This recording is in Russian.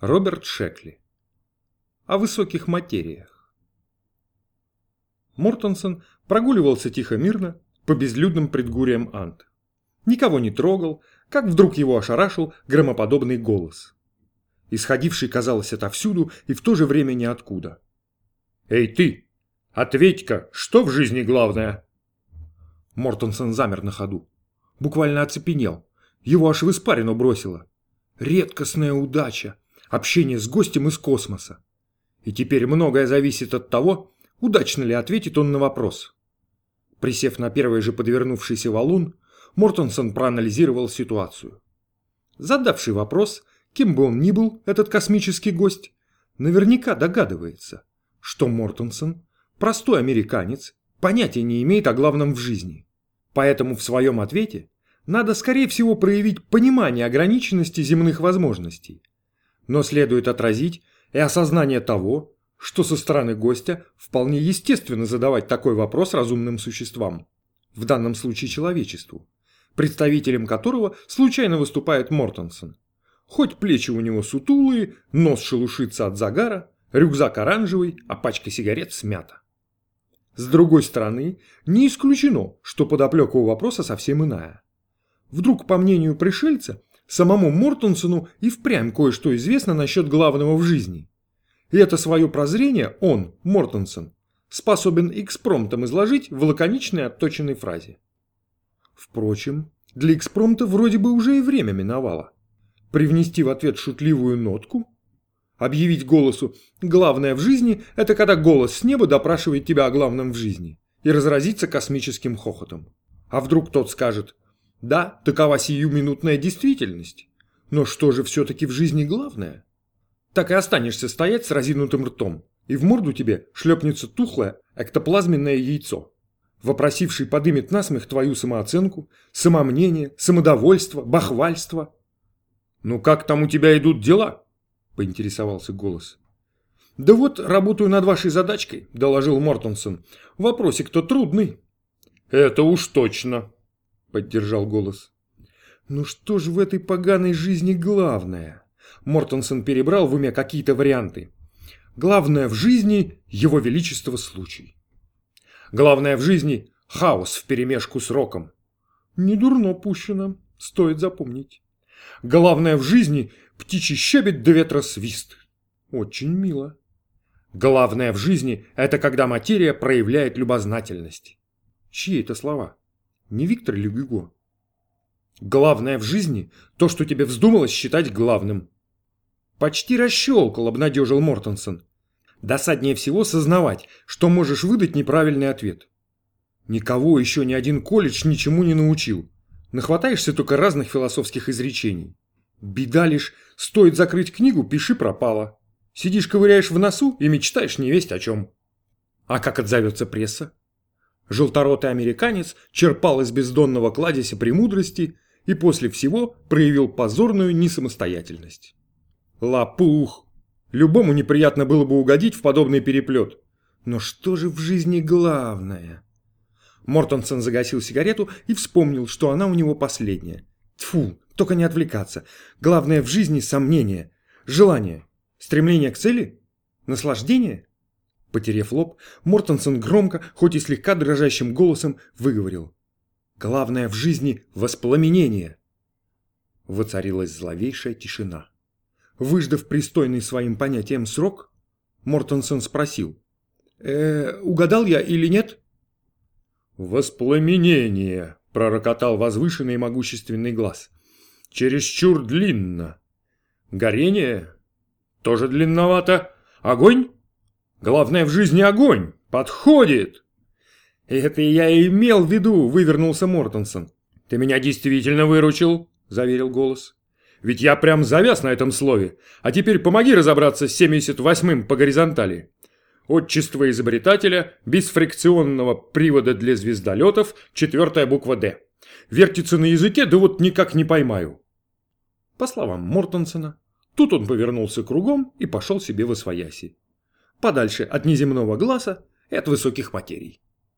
Роберт Шекли. О высоких материях. Мортенсон прогуливался тихо-мирно по безлюдным предгуриям Ант. Никого не трогал, как вдруг его ошарашил громоподобный голос. Исходивший, казалось, отовсюду и в то же время ниоткуда. «Эй ты! Ответь-ка, что в жизни главное?» Мортенсон замер на ходу. Буквально оцепенел. Его аж в испарину бросило. Редкостная удача. Общение с гостем из космоса. И теперь многое зависит от того, удачно ли ответит он на вопрос. Присев на первый же подвернувшийся валун, Мортенсон проанализировал ситуацию. Задавший вопрос, кем бы он ни был, этот космический гость, наверняка догадывается, что Мортенсон, простой американец, понятия не имеет о главном в жизни. Поэтому в своем ответе надо, скорее всего, проявить понимание ограниченности земных возможностей. Но следует отразить и осознание того, что со стороны гостя вполне естественно задавать такой вопрос разумным существам, в данном случае человечеству, представителем которого случайно выступает Мортенсон. Хоть плечи у него сутулые, нос шелушится от загара, рюкзак оранжевый, а пачка сигарет смята. С другой стороны, не исключено, что подоплека у вопроса совсем иная. Вдруг, по мнению пришельца, самому Мортенсону и впрямь кое-что известно насчет главного в жизни. И это свое прозрение он, Мортенсон, способен экспромтом изложить в лаконичной отточенной фразе. Впрочем, для экспромта вроде бы уже и время миновало. Привнести в ответ шутливую нотку? Объявить голосу «главное в жизни» – это когда голос с неба допрашивает тебя о главном в жизни и разразиться космическим хохотом. А вдруг тот скажет да, такова сиюминутная действительность. Но что же все-таки в жизни главное? Так и останешься стоять с разинутым ртом, и в морду тебе шлепнется тухлое эктоплазменное яйцо. Вопросивший подымет насмех твою самооценку, самомнение, самодовольство, бахвальство. «Ну как там у тебя идут дела?» – поинтересовался голос. «Да вот, работаю над вашей задачкой», – доложил Мортонсон. «Вопросик-то трудный». «Это уж точно», – поддержал голос. «Ну что же в этой поганой жизни главное?» Мортенсон перебрал в уме какие-то варианты. «Главное в жизни – его величество случай. Главное в жизни – хаос вперемешку с роком. Недурно пущено, стоит запомнить. Главное в жизни – птичий щебет до ветра свист. Очень мило. Главное в жизни – это когда материя проявляет любознательность. Чьи это слова? Не Виктор ли Гюго? Главное в жизни – то, что тебе вздумалось считать главным. Почти расщелкал, обнадежил Мортенсон. Досаднее всего сознавать, что можешь выдать неправильный ответ. Никого еще ни один колледж ничему не научил. Нахватаешься только разных философских изречений. Беда лишь, стоит закрыть книгу, пиши пропало. Сидишь, ковыряешь в носу и мечтаешь не весть о чем. А как отзовется пресса? Желторотый американец черпал из бездонного кладезя премудрости и после всего проявил позорную несамостоятельность. Лопух! Любому неприятно было бы угодить в подобный переплет. Но что же в жизни главное? Мортонсон загасил сигарету и вспомнил, что она у него последняя. Тфу, только не отвлекаться. Главное в жизни сомнение, желание, стремление к цели, наслаждение – Потерев лоб, Мортенсон громко, хоть и слегка дрожащим голосом, выговорил. «Главное в жизни – воспламенение!» Воцарилась зловейшая тишина. Выждав пристойный своим понятием срок, Мортенсон спросил. «Э, угадал я или нет?» «Воспламенение!» – пророкотал возвышенный и могущественный глаз. «Чересчур длинно. Горение? Тоже длинновато. Огонь?» Главное в жизни огонь! Подходит!» «Это я и имел в виду», — вывернулся Мортенсон. «Ты меня действительно выручил», — заверил голос. «Ведь я прям завяз на этом слове. А теперь помоги разобраться с 78-м по горизонтали. Отчество изобретателя, без фрикционного привода для звездолетов, четвертая буква «Д». Вертится на языке, да вот никак не поймаю». По словам Мортенсона, тут он повернулся кругом и пошел себе во свояси подальше от неземного глаза и от высоких материй.